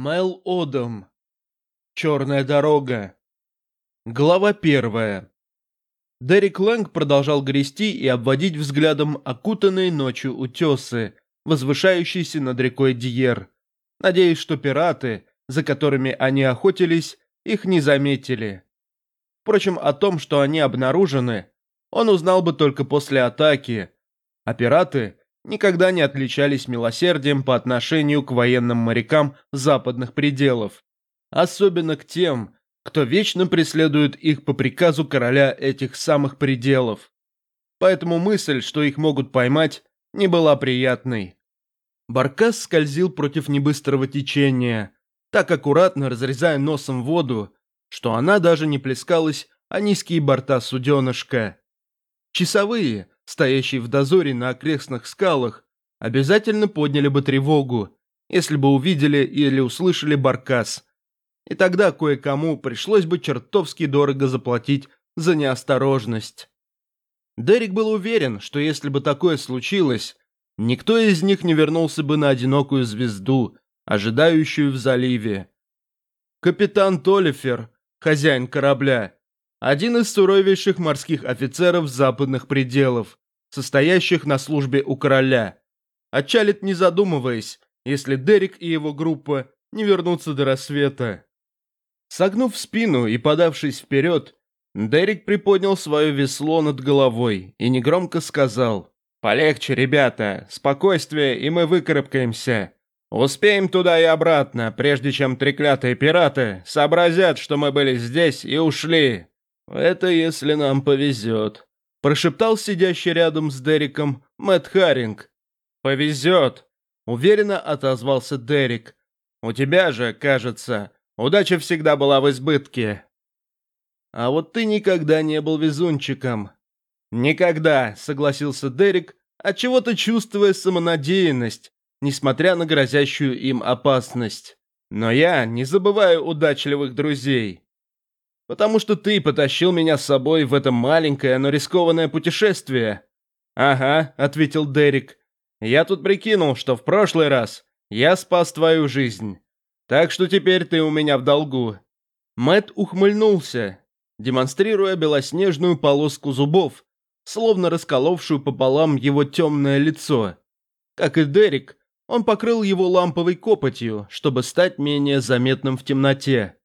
Мэл Одом. Черная дорога. Глава первая. Дерек Лэнг продолжал грести и обводить взглядом окутанные ночью утесы, возвышающиеся над рекой Диер, надеясь, что пираты, за которыми они охотились, их не заметили. Впрочем, о том, что они обнаружены, он узнал бы только после атаки, а пираты никогда не отличались милосердием по отношению к военным морякам западных пределов, особенно к тем, кто вечно преследует их по приказу короля этих самых пределов. Поэтому мысль, что их могут поймать, не была приятной. Баркас скользил против небыстрого течения, так аккуратно разрезая носом воду, что она даже не плескалась о низкие борта суденышка. Часовые, стоящие в дозоре на окрестных скалах, обязательно подняли бы тревогу, если бы увидели или услышали баркас. И тогда кое-кому пришлось бы чертовски дорого заплатить за неосторожность. Дерек был уверен, что если бы такое случилось, никто из них не вернулся бы на одинокую звезду, ожидающую в заливе. Капитан Толлифер, хозяин корабля, один из суровейших морских офицеров западных пределов, состоящих на службе у короля. Отчалит не задумываясь, если Дерек и его группа не вернутся до рассвета. Согнув спину и подавшись вперед, Дерек приподнял свое весло над головой и негромко сказал «Полегче, ребята, спокойствие, и мы выкарабкаемся. Успеем туда и обратно, прежде чем треклятые пираты сообразят, что мы были здесь и ушли. Это если нам повезет», – прошептал сидящий рядом с Дереком Мэтт Харинг. «Повезет», – уверенно отозвался Дерек. «У тебя же, кажется, удача всегда была в избытке». «А вот ты никогда не был везунчиком». «Никогда», – согласился Дерек, отчего-то чувствуя самонадеянность, несмотря на грозящую им опасность. «Но я не забываю удачливых друзей». Потому что ты потащил меня с собой в это маленькое, но рискованное путешествие. Ага, ответил Дерек. Я тут прикинул, что в прошлый раз я спас твою жизнь. Так что теперь ты у меня в долгу. Мэт ухмыльнулся, демонстрируя белоснежную полоску зубов, словно расколовшую пополам его темное лицо. Как и Дерек, он покрыл его ламповой копотью, чтобы стать менее заметным в темноте.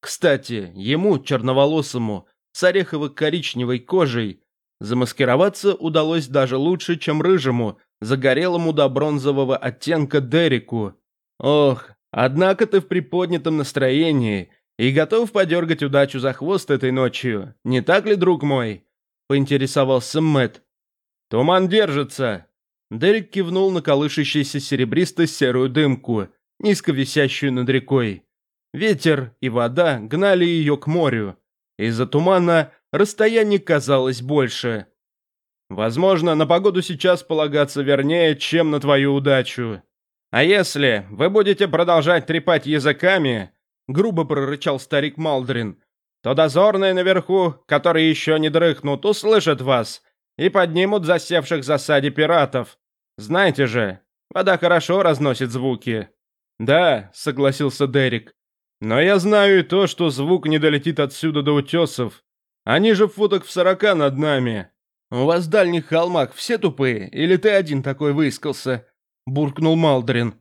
Кстати, ему, черноволосому, с орехово-коричневой кожей, замаскироваться удалось даже лучше, чем рыжему, загорелому до бронзового оттенка Дереку. Ох, однако ты в приподнятом настроении и готов подергать удачу за хвост этой ночью, не так ли, друг мой? Поинтересовался Мэт. Туман держится. Дерек кивнул на колышащуюся серебристо-серую дымку, низко висящую над рекой. Ветер и вода гнали ее к морю. Из-за тумана расстояние казалось больше. Возможно, на погоду сейчас полагаться вернее, чем на твою удачу. А если вы будете продолжать трепать языками, грубо прорычал старик Малдрин, то дозорные наверху, которые еще не дрыхнут, услышат вас и поднимут засевших в засаде пиратов. Знаете же, вода хорошо разносит звуки. Да, согласился Дерек. Но я знаю и то, что звук не долетит отсюда до утесов. Они же в футах в сорока над нами. У вас в дальних холмах все тупые, или ты один такой выискался?» Буркнул Малдрин.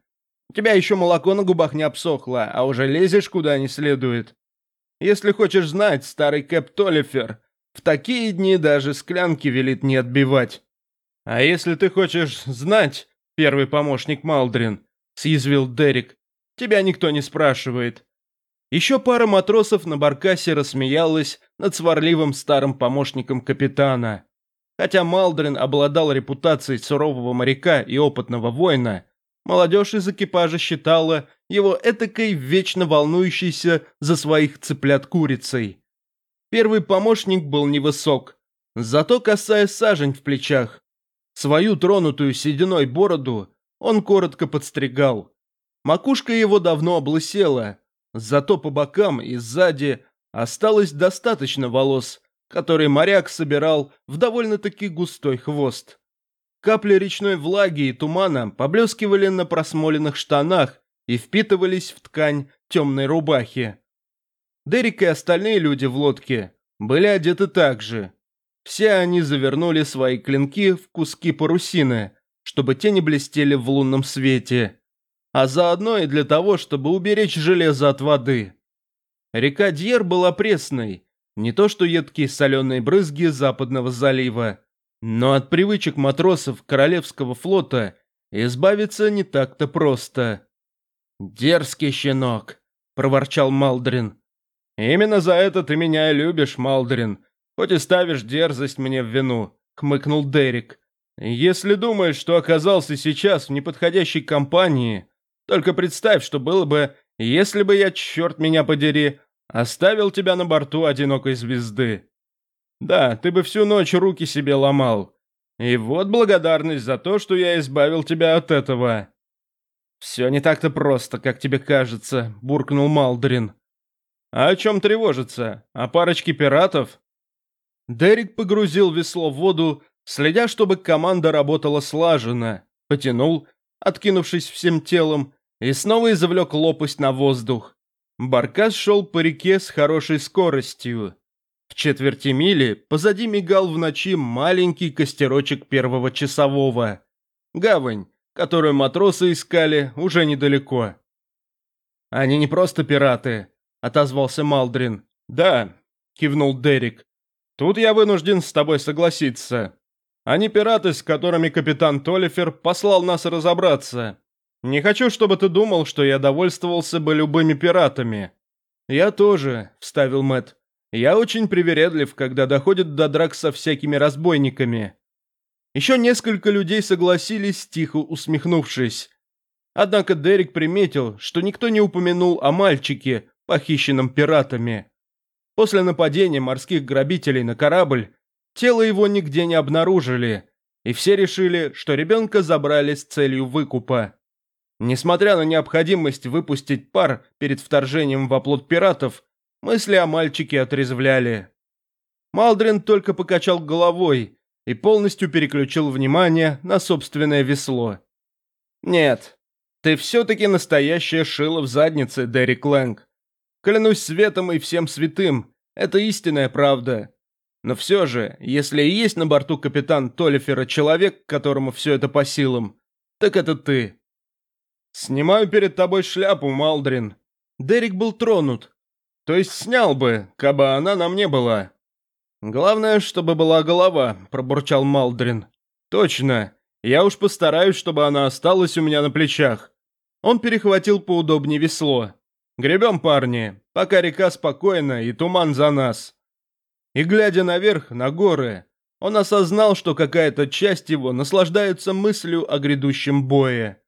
«У тебя еще молоко на губах не обсохло, а уже лезешь куда не следует. Если хочешь знать, старый Кэп Толлифер, в такие дни даже склянки велит не отбивать. А если ты хочешь знать, первый помощник Малдрин, съязвил Дерек, тебя никто не спрашивает. Еще пара матросов на баркасе рассмеялась над сварливым старым помощником капитана. Хотя Малдрин обладал репутацией сурового моряка и опытного воина, молодежь из экипажа считала его этакой вечно волнующейся за своих цыплят курицей. Первый помощник был невысок, зато касая сажень в плечах. Свою тронутую сединой бороду он коротко подстригал. Макушка его давно облысела, Зато по бокам и сзади осталось достаточно волос, которые моряк собирал в довольно-таки густой хвост. Капли речной влаги и тумана поблескивали на просмоленных штанах и впитывались в ткань темной рубахи. Дерек и остальные люди в лодке были одеты так же. Все они завернули свои клинки в куски парусины, чтобы те не блестели в лунном свете, а заодно и для того, чтобы уберечь железо от воды. Река Дьер была пресной, не то что едкие соленые брызги западного залива, но от привычек матросов Королевского флота избавиться не так-то просто. «Дерзкий щенок», – проворчал Малдрин. «Именно за это ты меня и любишь, Малдрин, хоть и ставишь дерзость мне в вину», – хмыкнул Дерек. «Если думаешь, что оказался сейчас в неподходящей компании, только представь, что было бы, если бы я, черт меня подери, оставил тебя на борту одинокой звезды. Да, ты бы всю ночь руки себе ломал. И вот благодарность за то, что я избавил тебя от этого». «Все не так-то просто, как тебе кажется», – буркнул Малдрин. «А о чем тревожиться? О парочке пиратов?» Дерек погрузил весло в воду, следя, чтобы команда работала слаженно, потянул, откинувшись всем телом, и снова извлек лопасть на воздух. Баркас шел по реке с хорошей скоростью. В четверти мили позади мигал в ночи маленький костерочек первого часового. Гавань, которую матросы искали уже недалеко. «Они не просто пираты», — отозвался Малдрин. «Да», — кивнул Дерек. «Тут я вынужден с тобой согласиться. Они пираты, с которыми капитан Толлифер послал нас разобраться. Не хочу, чтобы ты думал, что я довольствовался бы любыми пиратами». «Я тоже», — вставил Мэт. Я очень привередлив, когда доходит до драк со всякими разбойниками. Еще несколько людей согласились, тихо усмехнувшись. Однако Дерек приметил, что никто не упомянул о мальчике, похищенном пиратами. После нападения морских грабителей на корабль, тело его нигде не обнаружили, и все решили, что ребенка забрали с целью выкупа. Несмотря на необходимость выпустить пар перед вторжением в оплот пиратов, Мысли о мальчике отрезвляли. Малдрин только покачал головой и полностью переключил внимание на собственное весло. «Нет, ты все-таки настоящая шила в заднице, Дерек Лэнг. Клянусь светом и всем святым, это истинная правда. Но все же, если и есть на борту капитан Толлифера человек, которому все это по силам, так это ты. Снимаю перед тобой шляпу, Малдрин». Дерек был тронут, то есть снял бы, кабы она на мне была. Главное, чтобы была голова, пробурчал Малдрин. Точно. Я уж постараюсь, чтобы она осталась у меня на плечах. Он перехватил поудобнее весло. Гребем, парни, пока река спокойна и туман за нас. И глядя наверх, на горы, он осознал, что какая-то часть его наслаждается мыслью о грядущем бое.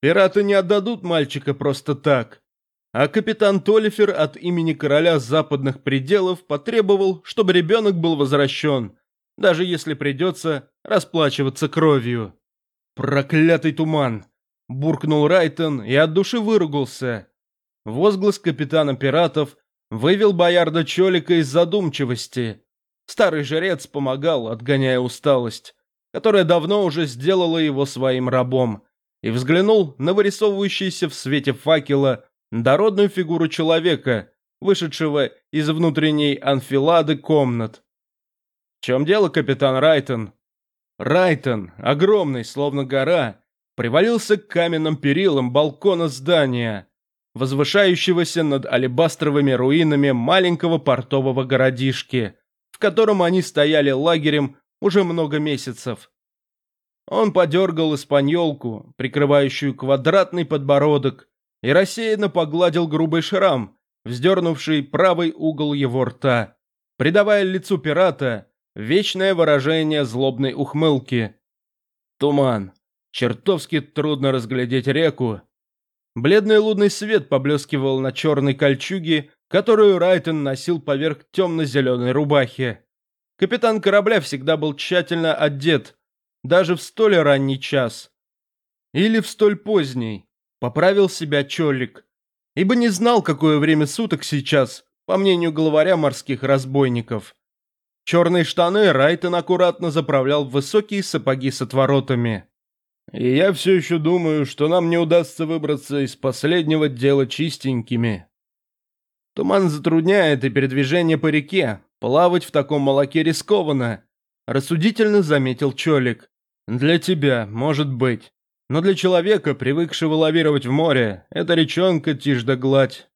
Пираты не отдадут мальчика просто так. А капитан Толлифер от имени короля западных пределов потребовал, чтобы ребенок был возвращен, даже если придется расплачиваться кровью. «Проклятый туман!» – буркнул Райтон и от души выругался. Возглас капитана пиратов вывел боярда Чолика из задумчивости. Старый жрец помогал, отгоняя усталость, которая давно уже сделала его своим рабом, и взглянул на вырисовывающийся в свете факела дородную фигуру человека, вышедшего из внутренней анфилады комнат. «В чем дело, капитан Райтон?» Райтон, огромный, словно гора, привалился к каменным перилам балкона здания, возвышающегося над алебастровыми руинами маленького портового городишки, в котором они стояли лагерем уже много месяцев. Он подергал испаньолку, прикрывающую квадратный подбородок, и рассеянно погладил грубый шрам, вздернувший правый угол его рта, придавая лицу пирата вечное выражение злобной ухмылки. Туман. Чертовски трудно разглядеть реку. Бледный лунный свет поблескивал на черной кольчуге, которую Райтон носил поверх темно-зеленой рубахи. Капитан корабля всегда был тщательно одет, даже в столь ранний час. Или в столь поздний. Поправил себя Чолик, ибо не знал, какое время суток сейчас, по мнению главаря морских разбойников. Черные штаны Райтон аккуратно заправлял в высокие сапоги с отворотами. И я все еще думаю, что нам не удастся выбраться из последнего дела чистенькими. Туман затрудняет и передвижение по реке. Плавать в таком молоке рискованно. Рассудительно заметил Чолик. Для тебя, может быть. Но для человека, привыкшего лавировать в море, эта речонка тишь да гладь.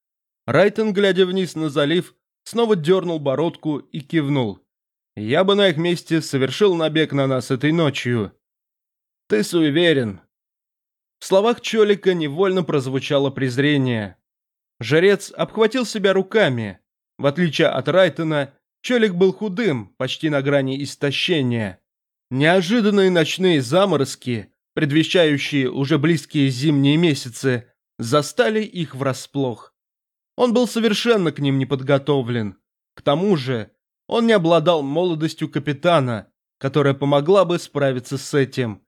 Райтон, глядя вниз на залив, снова дернул бородку и кивнул. Я бы на их месте совершил набег на нас этой ночью. Ты суеверен. В словах Чолика невольно прозвучало презрение. Жрец обхватил себя руками. В отличие от Райтона, Чолик был худым, почти на грани истощения. Неожиданные ночные заморозки, предвещающие уже близкие зимние месяцы, застали их врасплох. Он был совершенно к ним не подготовлен. К тому же, он не обладал молодостью капитана, которая помогла бы справиться с этим.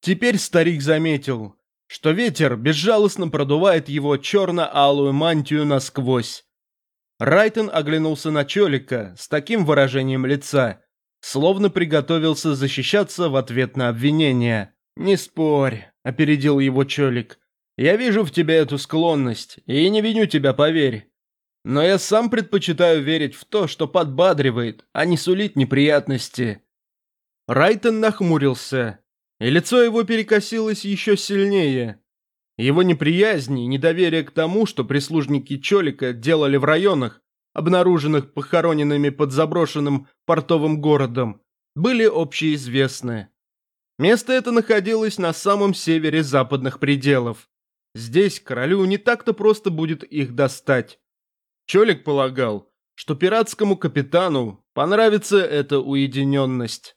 Теперь старик заметил, что ветер безжалостно продувает его черно-алую мантию насквозь. Райтон оглянулся на Чолика с таким выражением лица, словно приготовился защищаться в ответ на обвинение. «Не спорь», — опередил его Чолик. «Я вижу в тебе эту склонность, и не виню тебя, поверь. Но я сам предпочитаю верить в то, что подбадривает, а не сулит неприятности». Райтон нахмурился, и лицо его перекосилось еще сильнее. Его неприязнь и недоверие к тому, что прислужники Чолика делали в районах, обнаруженных похороненными под заброшенным портовым городом, были общеизвестны. Место это находилось на самом севере западных пределов. Здесь королю не так-то просто будет их достать. Чолик полагал, что пиратскому капитану понравится эта уединенность.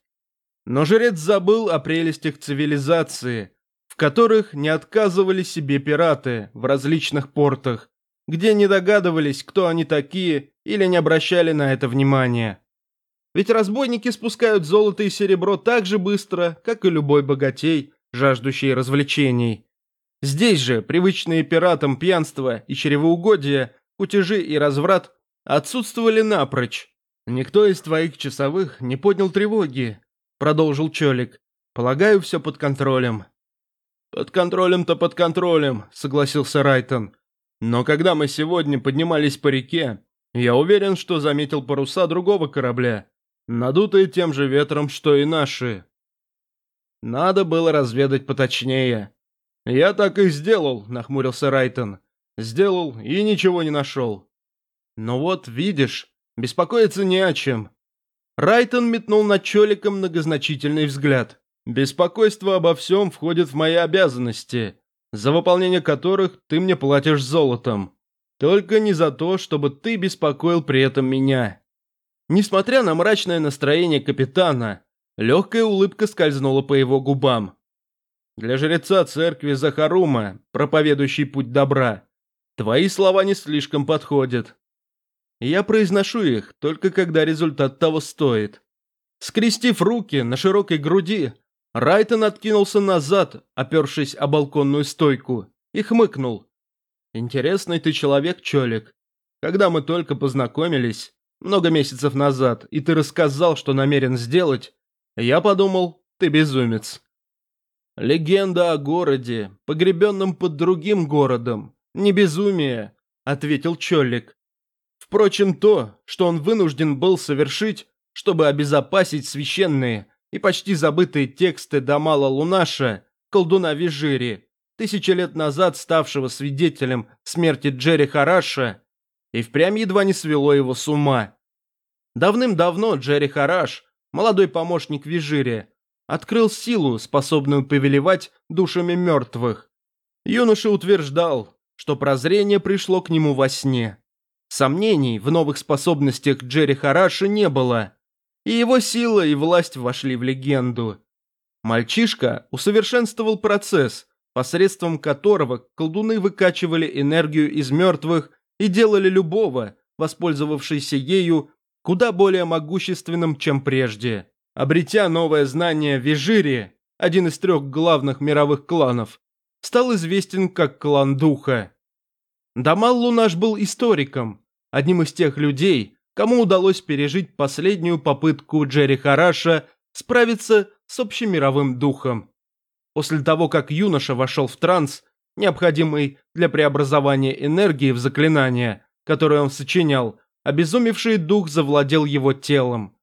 Но жрец забыл о прелестях цивилизации, в которых не отказывали себе пираты в различных портах, где не догадывались, кто они такие, или не обращали на это внимания. Ведь разбойники спускают золото и серебро так же быстро, как и любой богатей, жаждущий развлечений. Здесь же привычные пиратам пьянство и чревоугодие кутежи и разврат отсутствовали напрочь. Никто из твоих часовых не поднял тревоги, продолжил Чолик. Полагаю, все под контролем. Под контролем-то под контролем, согласился Райтон. Но когда мы сегодня поднимались по реке, я уверен, что заметил паруса другого корабля, надутые тем же ветром, что и наши. Надо было разведать поточнее. Я так и сделал, нахмурился Райтон. Сделал и ничего не нашел. Но вот, видишь, беспокоиться не о чем. Райтон метнул на Чолика многозначительный взгляд. Беспокойство обо всем входит в мои обязанности, за выполнение которых ты мне платишь золотом. Только не за то, чтобы ты беспокоил при этом меня. Несмотря на мрачное настроение капитана, легкая улыбка скользнула по его губам. Для жреца церкви Захарума, проповедующий путь добра, Твои слова не слишком подходят. Я произношу их только когда результат того стоит. Скрестив руки на широкой груди, Райтон откинулся назад, опершись о балконную стойку, и хмыкнул. «Интересный ты человек, Чолик. Когда мы только познакомились, много месяцев назад, и ты рассказал, что намерен сделать, я подумал, ты безумец. Легенда о городе, погребенном под другим городом, «Не безумие», — ответил Чоллик. Впрочем, то, что он вынужден был совершить, чтобы обезопасить священные и почти забытые тексты Дамала Лунаша, колдуна Вижири, тысячи лет назад ставшего свидетелем смерти Джерри Хараша, и впрямь едва не свело его с ума. Давным-давно Джерри Хараш, молодой помощник Вижири, открыл силу, способную повелевать душами мертвых. Юноша утверждал, что прозрение пришло к нему во сне. Сомнений в новых способностях Джерри Хараши не было, и его сила и власть вошли в легенду. Мальчишка усовершенствовал процесс, посредством которого колдуны выкачивали энергию из мертвых и делали любого, воспользовавшийся ею, куда более могущественным, чем прежде. Обретя новое знание Вижири, один из трех главных мировых кланов, стал известен как клан Духа. Дамал Лунаш был историком, одним из тех людей, кому удалось пережить последнюю попытку Джерри Хараша справиться с общемировым духом. после того, как юноша вошел в транс, необходимый для преобразования энергии в заклинание, которое он сочинял, обезумевший дух завладел его телом.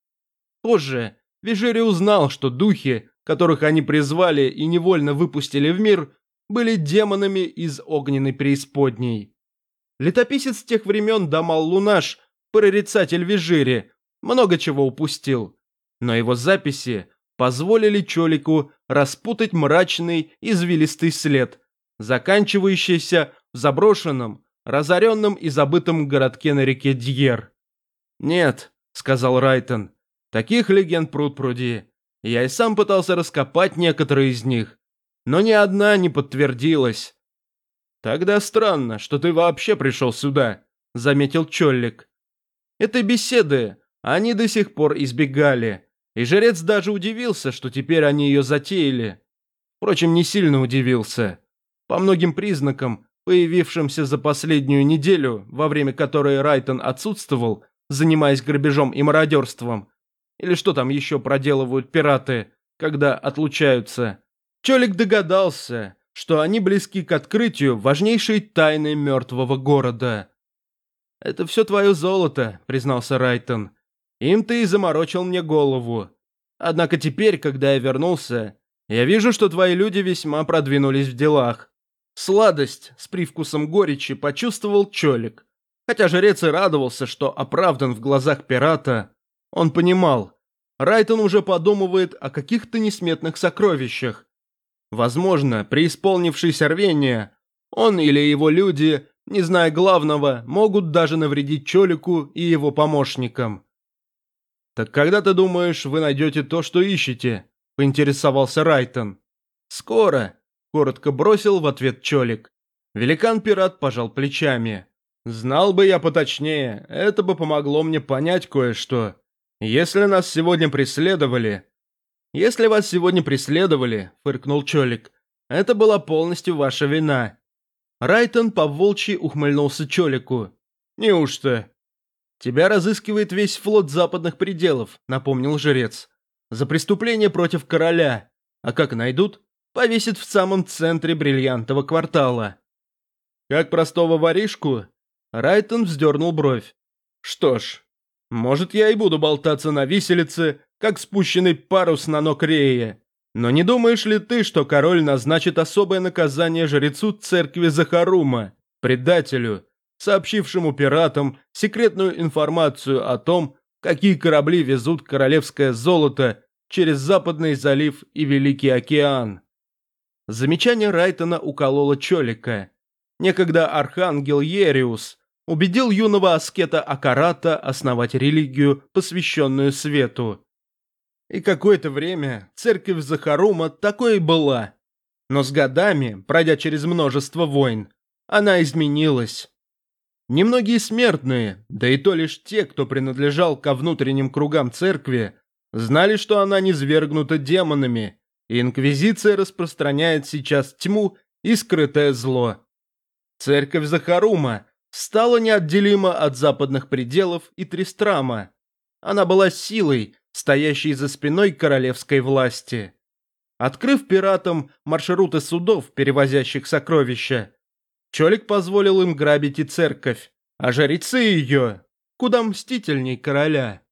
Позже Вижери узнал, что духи, которых они призвали и невольно выпустили в мир, были демонами из огненной преисподней. Летописец тех времен Дамал Лунаш, прорицатель Вижири, много чего упустил, но его записи позволили Чолику распутать мрачный извилистый след, заканчивающийся в заброшенном, разоренном и забытом городке на реке Дьер. «Нет», — сказал Райтон, — «таких легенд пруд пруди. Я и сам пытался раскопать некоторые из них, но ни одна не подтвердилась». «Тогда странно, что ты вообще пришел сюда», — заметил Чоллик. Этой беседы они до сих пор избегали, и жрец даже удивился, что теперь они ее затеяли. Впрочем, не сильно удивился. По многим признакам, появившимся за последнюю неделю, во время которой Райтон отсутствовал, занимаясь грабежом и мародерством, или что там еще проделывают пираты, когда отлучаются, Чолик догадался, что они близки к открытию важнейшей тайны мертвого города. «Это все твое золото», — признался Райтон. Им ты и заморочил мне голову. Однако теперь, когда я вернулся, я вижу, что твои люди весьма продвинулись в делах. Сладость с привкусом горечи почувствовал Чолик. Хотя жрец и радовался, что оправдан в глазах пирата, он понимал, Райтон уже подумывает о каких-то несметных сокровищах. Возможно, при исполнившись рвения, он или его люди, не зная главного, могут даже навредить Чолику и его помощникам. «Так когда ты думаешь, вы найдете то, что ищете?» – поинтересовался Райтон. «Скоро», – коротко бросил в ответ Чолик. Великан-пират пожал плечами. «Знал бы я поточнее, это бы помогло мне понять кое-что. Если нас сегодня преследовали...» «Если вас сегодня преследовали», – фыркнул Чолик, – «это была полностью ваша вина». Райтон по волчьи ухмыльнулся Чолику. «Неужто?» «Тебя разыскивает весь флот западных пределов», — напомнил жрец. «За преступление против короля. А как найдут, повесят в самом центре бриллиантового квартала». «Как простого воришку?» Райтон вздернул бровь. «Что ж, может, я и буду болтаться на виселице, как спущенный парус на ног Рея. Но не думаешь ли ты, что король назначит особое наказание жрецу церкви Захарума, предателю, сообщившему пиратам секретную информацию о том, какие корабли везут королевское золото через Западный залив и Великий океан. Замечание Райтона укололо Чолика. Некогда архангел Ериус убедил юного аскета Акарата основать религию, посвященную свету. И какое-то время церковь Захарума такой и была. Но с годами, пройдя через множество войн, она изменилась. Немногие смертные, да и то лишь те, кто принадлежал ко внутренним кругам церкви, знали, что она низвергнута демонами, и Инквизиция распространяет сейчас тьму и скрытое зло. Церковь Захарума стала неотделима от западных пределов и Тристрама. Она была силой, стоящей за спиной королевской власти. Открыв пиратам маршруты судов, перевозящих сокровища, Чолик позволил им грабить и церковь, а жрецы ее куда мстительней короля.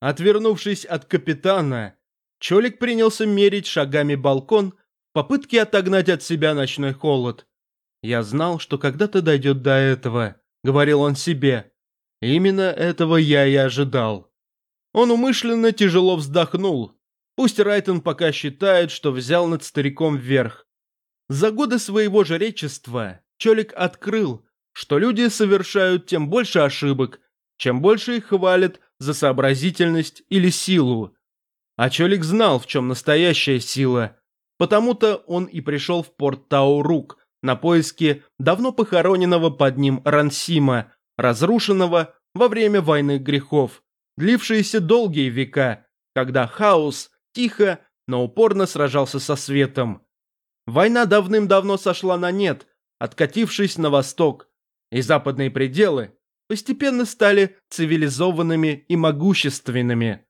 Отвернувшись от капитана, Чолик принялся мерить шагами балкон в попытке отогнать от себя ночной холод. «Я знал, что когда-то дойдет до этого», — говорил он себе. «Именно этого я и ожидал». Он умышленно тяжело вздохнул. Пусть Райтон пока считает, что взял над стариком вверх. За годы своего жречества Чолик открыл, что люди совершают тем больше ошибок, чем больше их хвалят за сообразительность или силу. А Чолик знал, в чем настоящая сила, потому-то он и пришел в порт Таурук на поиски давно похороненного под ним Рансима, разрушенного во время войны грехов, длившиеся долгие века, когда хаос тихо, но упорно сражался со светом. Война давным-давно сошла на нет – откатившись на восток, и западные пределы постепенно стали цивилизованными и могущественными.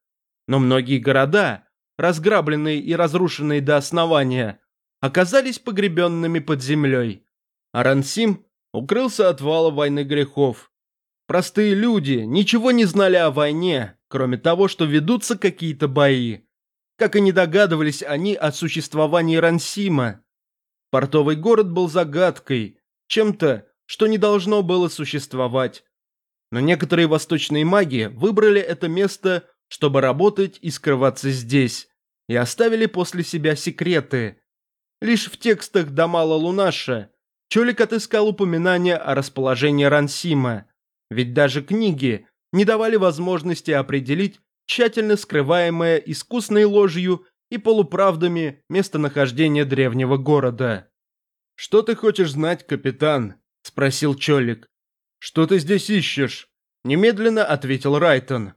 Но многие города, разграбленные и разрушенные до основания, оказались погребенными под землей. Арансим укрылся от вала войны грехов. Простые люди ничего не знали о войне, кроме того, что ведутся какие-то бои. Как и не догадывались они о существовании Рансима. Портовый город был загадкой, чем-то, что не должно было существовать. Но некоторые восточные маги выбрали это место, чтобы работать и скрываться здесь, и оставили после себя секреты. Лишь в текстах Дамала Лунаша Чолик отыскал упоминание о расположении Рансима, ведь даже книги не давали возможности определить тщательно скрываемое искусной ложью и полуправдами местонахождение древнего города. «Что ты хочешь знать, капитан?» – спросил Чолик. «Что ты здесь ищешь?» – немедленно ответил Райтон.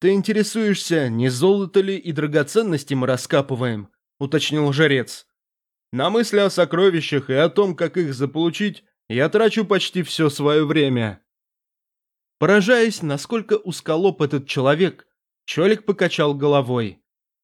«Ты интересуешься, не золото ли и драгоценности мы раскапываем?» – уточнил жрец. На мысли о сокровищах и о том, как их заполучить, я трачу почти все свое время. Поражаясь, насколько усколоп этот человек, Чолик покачал головой.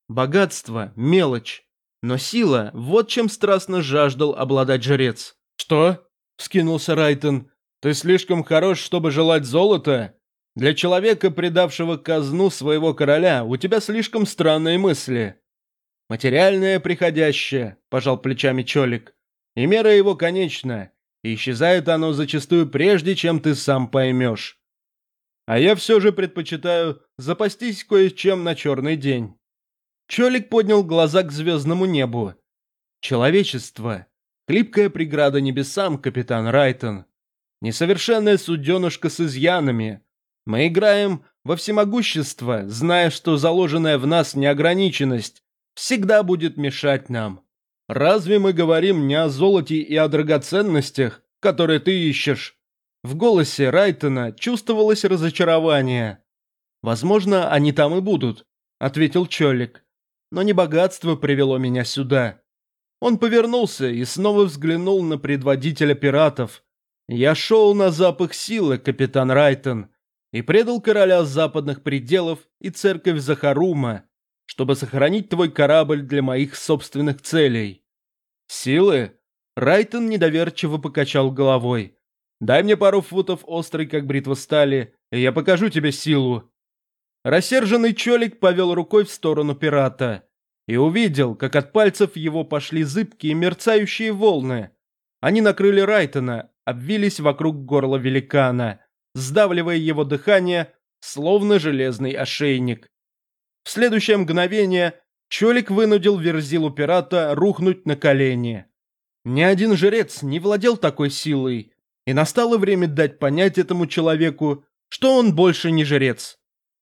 Богатство – мелочь, но сила – вот чем страстно жаждал обладать жрец. «Что?» – вскинулся Райтон. «Ты слишком хорош, чтобы желать золота? Для человека, предавшего казну своего короля, у тебя слишком странные мысли. Материальное приходящее, пожал плечами Чолик. И мера его конечна. И исчезает оно зачастую прежде, чем ты сам поймешь. А я все же предпочитаю запастись кое-чем на черный день. Чолик поднял глаза к звездному небу. Человечество. Хлипкая преграда небесам, капитан Райтон. Несовершенная суденышка с изъянами. Мы играем во всемогущество, зная, что заложенная в нас неограниченность всегда будет мешать нам. Разве мы говорим не о золоте и о драгоценностях, которые ты ищешь?» В голосе Райтона чувствовалось разочарование. «Возможно, они там и будут», — ответил Чолик. «Но не богатство привело меня сюда». Он повернулся и снова взглянул на предводителя пиратов. «Я шел на запах силы, капитан Райтон, и предал короля западных пределов и церковь Захарума, чтобы сохранить твой корабль для моих собственных целей. Силы? Райтон недоверчиво покачал головой. Дай мне пару футов острой, как бритва стали, и я покажу тебе силу. Рассерженный Чолик повел рукой в сторону пирата и увидел, как от пальцев его пошли зыбкие мерцающие волны. Они накрыли Райтона, обвились вокруг горла великана, сдавливая его дыхание, словно железный ошейник. В следующее мгновение Чолик вынудил Верзилу пирата рухнуть на колени. Ни один жрец не владел такой силой, и настало время дать понять этому человеку, что он больше не жрец.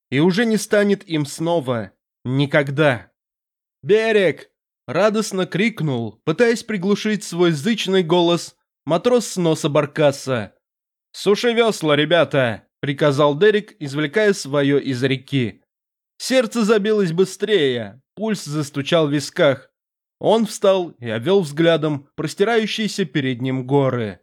И уже не станет им снова. Никогда. «Берег!» – радостно крикнул, пытаясь приглушить свой зычный голос матрос с носа баркаса. «Суши весла, ребята!» – приказал Дерек, извлекая свое из реки. Сердце забилось быстрее, пульс застучал в висках. Он встал и обвел взглядом простирающиеся перед ним горы.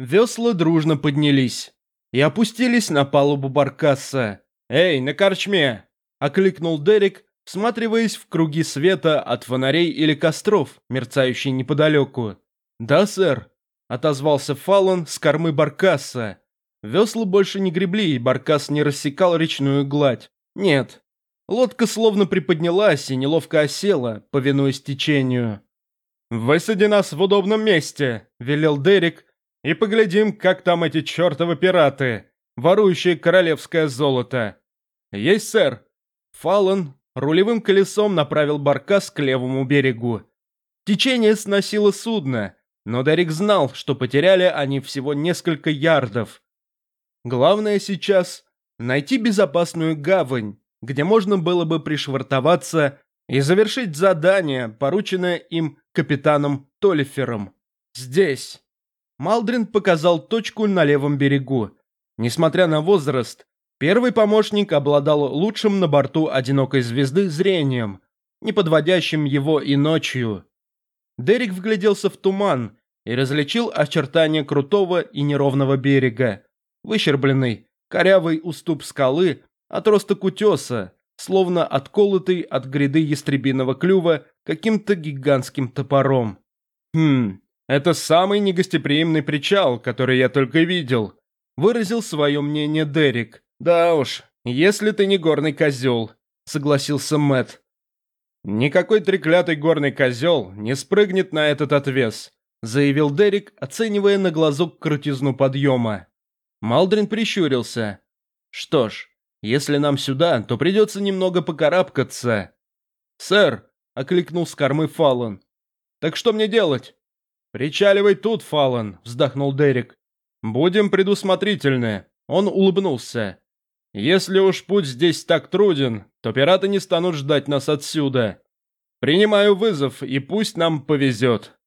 Весла дружно поднялись и опустились на палубу баркаса. «Эй, на корчме!» – окликнул Дерек, всматриваясь в круги света от фонарей или костров, мерцающие неподалеку. «Да, сэр», – отозвался Фаллон с кормы баркаса. Весла больше не гребли, и баркас не рассекал речную гладь. Нет, Лодка словно приподнялась и неловко осела, повинуясь течению. «Высади нас в удобном месте», — велел Дерек, «и поглядим, как там эти чертовы пираты, ворующие королевское золото». «Есть, сэр». Фаллон рулевым колесом направил баркас к левому берегу. Течение сносило судно, но Дерек знал, что потеряли они всего несколько ярдов. Главное сейчас — найти безопасную гавань, где можно было бы пришвартоваться и завершить задание, порученное им капитаном Толлифером. Здесь. Малдрин показал точку на левом берегу. Несмотря на возраст, первый помощник обладал лучшим на борту одинокой звезды зрением, не подводящим его и ночью. Дерек вгляделся в туман и различил очертания крутого и неровного берега. Выщербленный, корявый уступ скалы отросток утеса, словно отколотый от гряды ястребиного клюва каким-то гигантским топором. «Хм, это самый негостеприимный причал, который я только видел», выразил свое мнение Дерек. «Да уж, если ты не горный козел», согласился Мэт. «Никакой треклятый горный козел не спрыгнет на этот отвес», заявил Дерек, оценивая на глазок крутизну подъема. Малдрин прищурился. «Что ж, если нам сюда, то придется немного покарабкаться». «Сэр», — окликнул с кормы Фаллон. «Так что мне делать?» «Причаливай тут, Фаллон», — вздохнул Дерек. «Будем предусмотрительны», — он улыбнулся. «Если уж путь здесь так труден, то пираты не станут ждать нас отсюда. Принимаю вызов, и пусть нам повезет».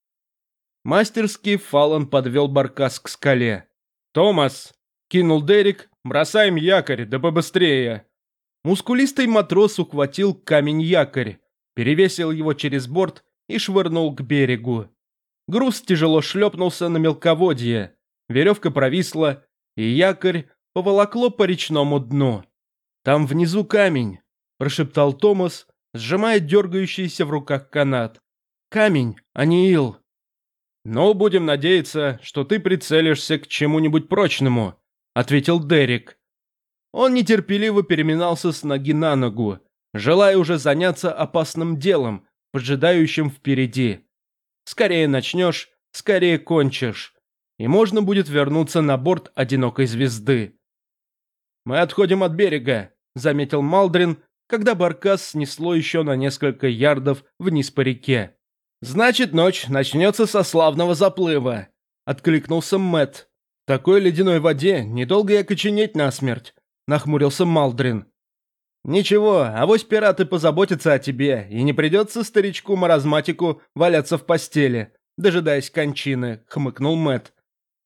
Мастерски Фаллон подвел баркас к скале. «Томас!» — кинул Дерек. «Бросаем якорь, да побыстрее!» Мускулистый матрос ухватил камень-якорь, перевесил его через борт и швырнул к берегу. Груз тяжело шлепнулся на мелководье, веревка провисла, и якорь поволокло по речному дну. «Там внизу камень», – прошептал Томас, сжимая дергающийся в руках канат. «Камень, а не ил». «Ну, будем надеяться, что ты прицелишься к чему-нибудь прочному», – ответил Дерек. Он нетерпеливо переминался с ноги на ногу, желая уже заняться опасным делом, поджидающим впереди. Скорее начнешь, скорее кончишь, и можно будет вернуться на борт одинокой звезды. «Мы отходим от берега», – заметил Малдрин, когда баркас снесло еще на несколько ярдов вниз по реке. «Значит, ночь начнется со славного заплыва», – откликнулся Мэт. «В такой ледяной воде недолго и окоченеть насмерть», – нахмурился Малдрин. «Ничего, авось пираты позаботятся о тебе, и не придется старичку-маразматику валяться в постели, дожидаясь кончины», – хмыкнул Мэт.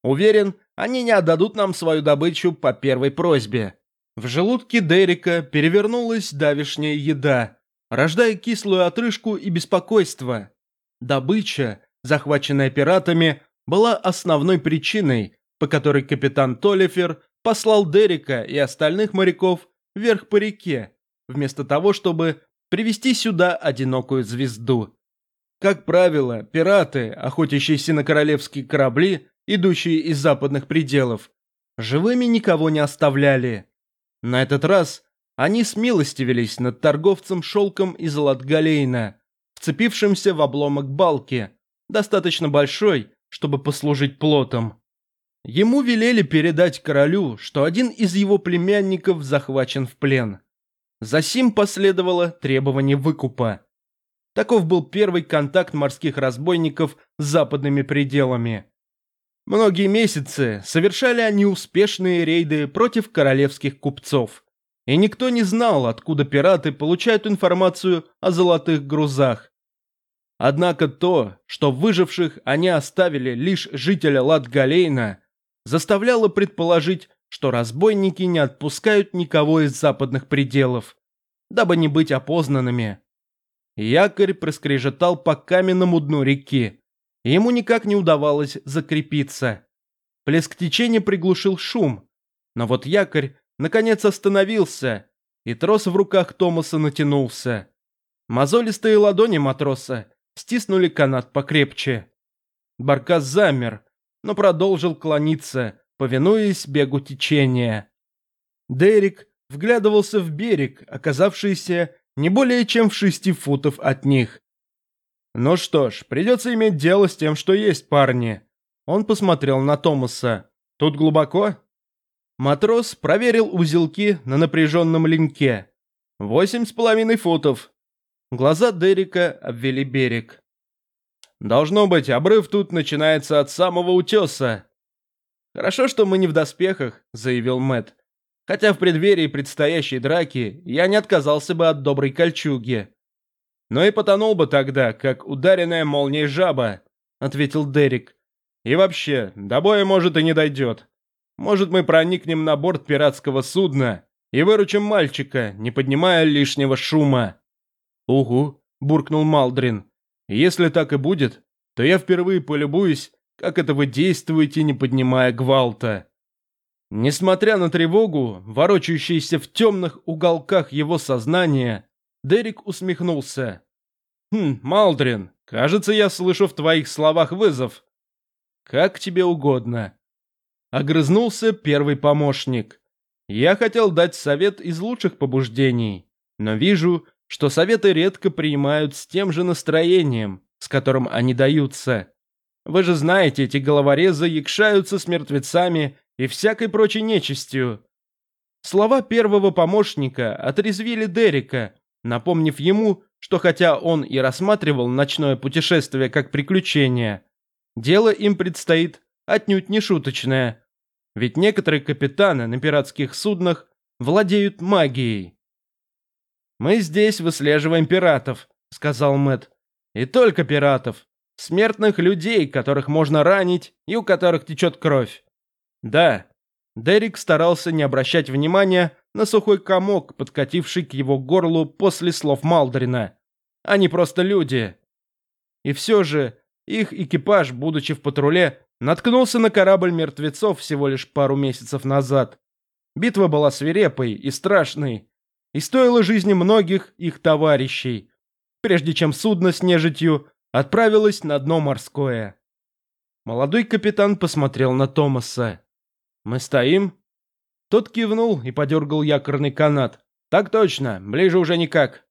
«Уверен, они не отдадут нам свою добычу по первой просьбе». В желудке Дерека перевернулась давишняя еда, рождая кислую отрыжку и беспокойство. Добыча, захваченная пиратами, была основной причиной, по которой капитан Толлифер послал Дерека и остальных моряков вверх по реке, вместо того, чтобы привести сюда одинокую звезду. Как правило, пираты, охотящиеся на королевские корабли, идущие из западных пределов, живыми никого не оставляли. На этот раз они смилостивились над торговцем шелком из Латгалейна, вцепившимся в обломок балки, достаточно большой, чтобы послужить плотом. Ему велели передать королю, что один из его племянников захвачен в плен. Засим последовало требование выкупа. Таков был первый контакт морских разбойников с западными пределами. Многие месяцы совершали они успешные рейды против королевских купцов. И никто не знал, откуда пираты получают информацию о золотых грузах. Однако то, что выживших они оставили лишь жителя Латгалейна, заставляло предположить, что разбойники не отпускают никого из западных пределов, дабы не быть опознанными. Якорь проскрежетал по каменному дну реки, ему никак не удавалось закрепиться. Плеск течения приглушил шум, но вот якорь наконец остановился, и трос в руках Томаса натянулся. Мозолистые ладони матроса стиснули канат покрепче. Баркас замер, но продолжил клониться, повинуясь бегу течения. Дерек вглядывался в берег, оказавшийся не более чем в шести футов от них. «Ну что ж, придется иметь дело с тем, что есть, парни». Он посмотрел на Томаса. «Тут глубоко?» Матрос проверил узелки на напряженном линке. «Восемь с половиной футов». Глаза Дерека обвели берег. «Должно быть, обрыв тут начинается от самого утеса». «Хорошо, что мы не в доспехах», — заявил Мэт. «Хотя в преддверии предстоящей драки я не отказался бы от доброй кольчуги». «Но и потонул бы тогда, как ударенная молнией жаба», — ответил Дерек. «И вообще, до боя может и не дойдет. Может, мы проникнем на борт пиратского судна и выручим мальчика, не поднимая лишнего шума». «Угу», — буркнул Малдрин. «Если так и будет, то я впервые полюбуюсь, как это вы действуете, не поднимая гвалта». Несмотря на тревогу, ворочающуюся в темных уголках его сознания, Дерек усмехнулся. «Хм, Малдрин, кажется, я слышу в твоих словах вызов». «Как тебе угодно». Огрызнулся первый помощник. Я хотел дать совет из лучших побуждений, но вижу, что советы редко принимают с тем же настроением, с которым они даются. Вы же знаете, эти головорезы якшаются с мертвецами и всякой прочей нечистью. Слова первого помощника отрезвили Дерека, напомнив ему, что хотя он и рассматривал ночное путешествие как приключение, дело им предстоит отнюдь не шуточное. Ведь некоторые капитаны на пиратских суднах владеют магией. «Мы здесь выслеживаем пиратов», — сказал Мэт. «И только пиратов. Смертных людей, которых можно ранить и у которых течет кровь. Да, Дерек старался не обращать внимания на сухой комок, подкативший к его горлу после слов Малдерина. Они просто люди. И все же, их экипаж, будучи в патруле, наткнулся на корабль мертвецов всего лишь пару месяцев назад. Битва была свирепой и страшной, и стоила жизни многих их товарищей, прежде чем судно с нежитью отправилось на дно морское. Молодой капитан посмотрел на Томаса. «Мы стоим?» Тот кивнул и подергал якорный канат. «Так точно, ближе уже никак».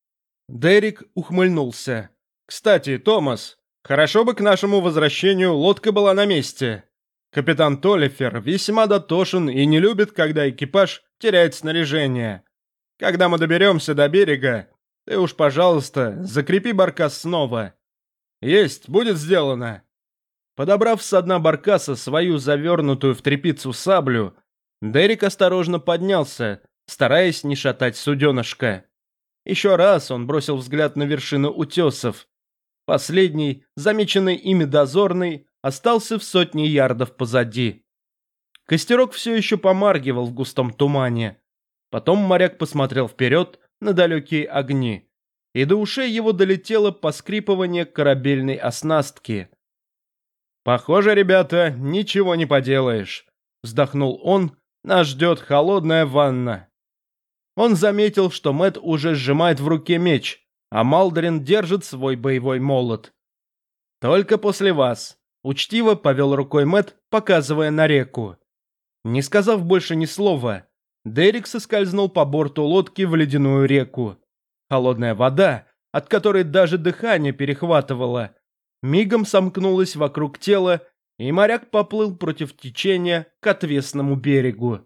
Дерек ухмыльнулся. «Кстати, Томас, хорошо бы к нашему возвращению лодка была на месте. Капитан Толлифер весьма дотошен и не любит, когда экипаж теряет снаряжение. Когда мы доберемся до берега, ты уж, пожалуйста, закрепи баркас снова». «Есть, будет сделано». Подобрав с дна баркаса свою завернутую в тряпицу саблю, Дерек осторожно поднялся, стараясь не шатать суденышко. Еще раз он бросил взгляд на вершину утесов. Последний, замеченный ими дозорный, остался в сотне ярдов позади. Костерок все еще помаргивал в густом тумане. Потом моряк посмотрел вперед на далекие огни, и до ушей его долетело поскрипывание корабельной оснастки. «Похоже, ребята, ничего не поделаешь», — вздохнул он, — «нас ждет холодная ванна». Он заметил, что Мэт уже сжимает в руке меч, а Малдерин держит свой боевой молот. «Только после вас», — учтиво повел рукой Мэт, показывая на реку. Не сказав больше ни слова, Дерек соскользнул по борту лодки в ледяную реку. Холодная вода, от которой даже дыхание перехватывало, мигом сомкнулась вокруг тела, и моряк поплыл против течения к отвесному берегу.